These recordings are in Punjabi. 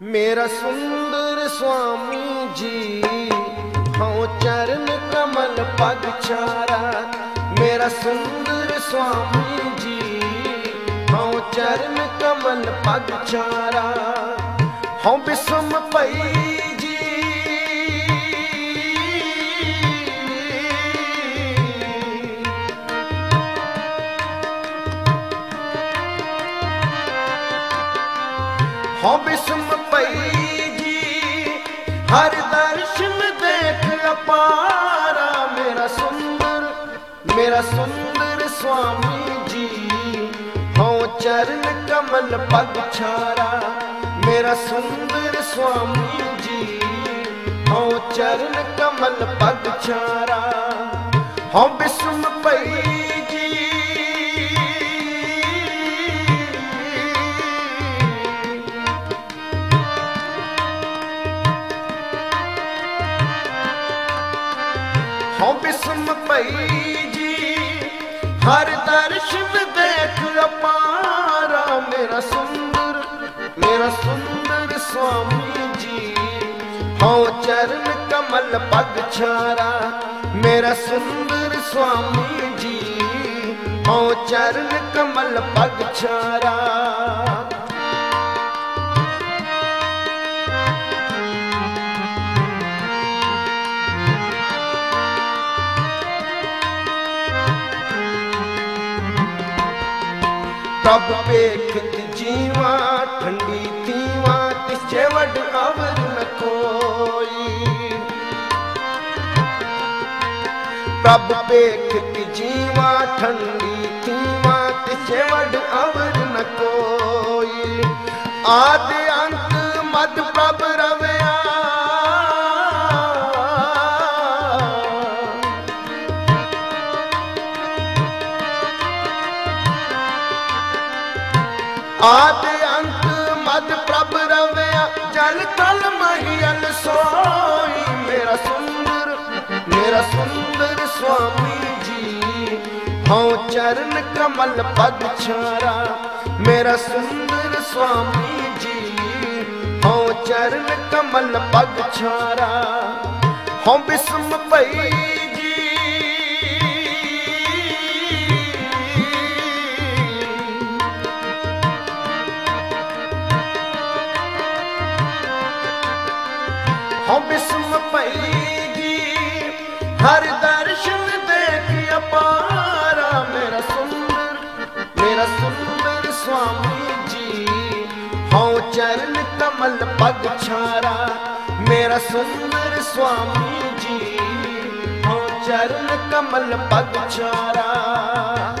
ਮੇਰਾ ਸੁੰਦਰ ਸੁਆਮੀ ਜੀ, ਹਉ ਚਰਨ ਕਮਲ ਪਗ ਚਾਰਾ ਮੇਰਾ ਸੁੰਦਰ ਸੁਆਮੀ ਜੀ, ਹਉ ਚਰਨ ਕਮਲ ਪਗ ਚਾਰਾ ਹਉ ਬਿਸਮ ਪਈ ਜੀ। ਹਉ ਬਿਸਮ ਪਈ ਜੀ ਹਰ ਦਰਸ਼ਨ ਦੇਖ ਅਪਾਰਾ ਮੇਰਾ ਸੁੰਦਰ ਮੇਰਾ ਸੁੰਦਰ ਸੁਆਮੀ ਜੀ ਹਉ ਚਰਨ ਕਮਲ ਪਗ ਛਾਰਾ, ਮੇਰਾ ਸੁੰਦਰ ਸੁਆਮੀ ਜੀ ਹਉ ਚਰਨ ਕਮਲ ਪਗ ਛਾਰਾ, ਹਉ ਬਿਸਮ ਪਈ ਹਉ ਬਿਸਮ ਪਈ ਜੀ, ਹਰ ਦਰਸ਼ਨ ਦੇਖ ਅਪਾਰਾ। ਮੇਰਾ ਸੁੰਦਰ ਮੇਰਾ ਸੁੰਦਰ ਸੁਆਮੀ ਜੀ, ਹਉ ਚਰਨ ਕਮਲ ਪਗ ਛਾਰਾ। ਮੇਰਾ ਸੁੰਦਰ ਸੁਆਮੀ ਜੀ, ਹਉ ਚਰਨ ਕਮਲ ਪਗ ਛਾਰਾ। ਤਬ ਵੇਖਤ ਜੀਵਾ, ਠੰਡੀ ਤੀਵਾ ਤਿਸੇ ਵਡ ਅਵਰ ਨ ਕੋਈ। ਤਬ ਵੇਖਤ ਜੀਵਾ, ਠੰਡੀ ਤੀਵਾ ਤਿਸੇ ਵਡ ਅਵਰ ਨ ਕੋਈ। ਆਦ ਆਦ ਅੰਤ ਮਦ ਪ੍ਰਭ ਰਵਿਆ, ਜਲ ਤਲ ਮਹੀਲ ਸੋਈ। ਮੇਰਾ ਸੁੰਦਰ ਮੇਰਾ ਸੁੰਦਰ ਸੁਆਮੀ ਜੀ, ਹਉ ਚਰਨ ਕਮਲ ਪਦ ਛਾਰਾ। ਮੇਰਾ ਸੁੰਦਰ ਸੁਆਮੀ ਜੀ, ਹਉ ਚਰਨ ਕਮਲ ਪਦ ਛਾਰਾ। ਹਉ ਬਿਸਮ ਪਈ ਹਉ ਬਿਸਮ ਪਈ ਜੀ ਹਰ ਦਰਸ਼ਨ ਦੇਖ ਅਪਾਰਾ। ਮੇਰਾ ਸੁੰਦਰ ਮੇਰਾ ਸੁੰਦਰ ਸੁਆਮੀ ਜੀ ਹਉ ਚਰਨ ਕਮਲ ਪਗ ਛਾਰਾ। ਮੇਰਾ ਸੁੰਦਰ ਸੁਆਮੀ ਜੀ ਹਉ ਚਰਨ ਕਮਲ ਪਗ ਛਾਰਾ।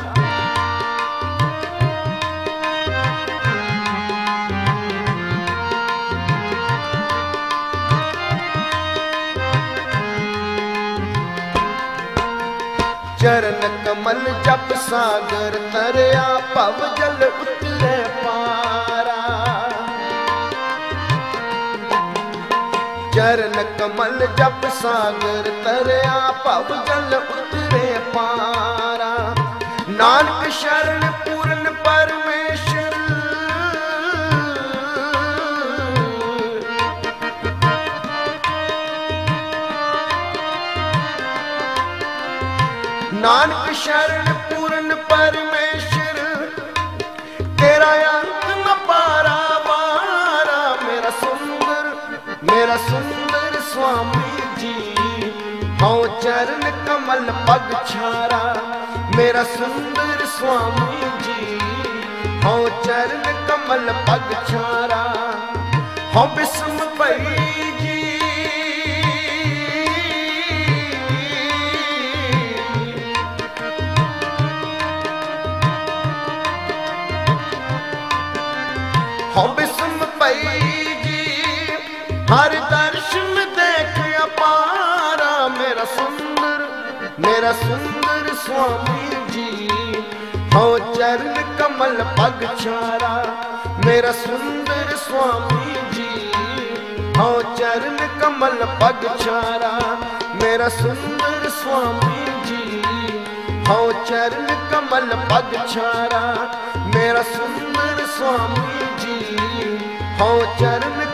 ਚਰਨ ਕਮਲ ਜਪ ਸਾਗਰ ਤਰਿਆ, ਭਵ ਜਲ ਉਤਰੇ ਪਾਰਾ। ਚਰਨ ਕਮਲ ਜਪ ਸਾਗਰ ਤਰਿਆ, ਭਵ ਜਲ ਉਤਰੇ ਪਾਰਾ। ਨਾਨਕ ਸ਼ਰਨ ਨਾਨਕ ਸ਼ਰਨ ਪੂਰਨ ਪਰਮੇਸ਼ਰ, ਤੇਰਾ ਅੰਤ ਨ ਪਾਰਾ ਵਾਰਾ, ਮੇਰਾ ਸੁੰਦਰ ਮੇਰਾ ਸੁੰਦਰ ਸੁਆਮੀ ਜੀ। ਹਉ ਚਰਨ ਕਮਲ ਪਗ ਛਾਰਾ, ਮੇਰਾ ਸੁੰਦਰ ਸੁਆਮੀ ਜੀ। ਹਉ ਚਰਨ ਕਮਲ ਪਗ ਛਾਰਾ, ਹਉ ਬਿਸਮ ਪਈ ਹਰ ਦਰਸ਼ਨ ਦੇਖ ਅਪਾਰਾ, ਮੇਰਾ ਸੁੰਦਰ ਮੇਰਾ ਸੁੰਦਰ ਸੁਆਮੀ ਜੀ। ਹਉ ਚਰਨ ਕਮਲ ਪਗ ਛਾਰਾ ਮੇਰਾ ਸੁੰਦਰ ਸੁਆਮੀ ਜੀ। ਹਉ ਚਰਨ ਕਮਲ ਪਗ ਛਾਰਾ ਮੇਰਾ ਸੁੰਦਰ ਸੁਆਮੀ ਜੀ। ਹਉ ਚਰਨ ਕਮਲ ਪਗ ਛਾਰਾ ਮੇਰਾ ਸੁੰਦਰ ਸੁਆਮੀ ਜੀ। ਹਉ ਚਰਨ